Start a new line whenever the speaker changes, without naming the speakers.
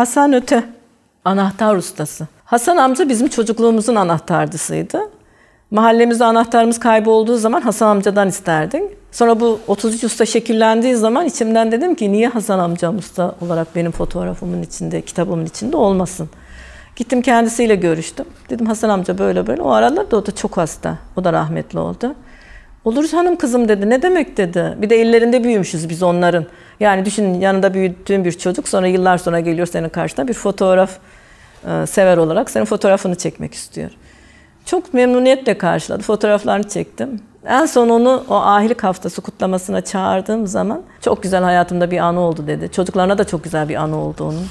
Hasan Öte, anahtar ustası. Hasan amca bizim çocukluğumuzun anahtarcısıydı. Mahallemizde anahtarımız kaybolduğu zaman Hasan amcadan isterdik. Sonra bu 33 usta şekillendiği zaman içimden dedim ki niye Hasan amcam usta olarak benim fotoğrafımın içinde, kitabımın içinde olmasın. Gittim kendisiyle görüştüm. Dedim Hasan amca böyle böyle. O aralar da o da çok hasta. O da rahmetli oldu. Olur hanım kızım dedi. Ne demek dedi. Bir de ellerinde büyümüşüz biz onların. Yani düşün yanında büyüttüğün bir çocuk sonra yıllar sonra geliyor senin karşına bir fotoğraf e, sever olarak senin fotoğrafını çekmek istiyor. Çok memnuniyetle karşıladı. Fotoğraflarını çektim. En son onu o ahilik haftası kutlamasına çağırdığım zaman çok güzel hayatımda bir anı oldu dedi. Çocuklarına da çok güzel bir anı oldu onun.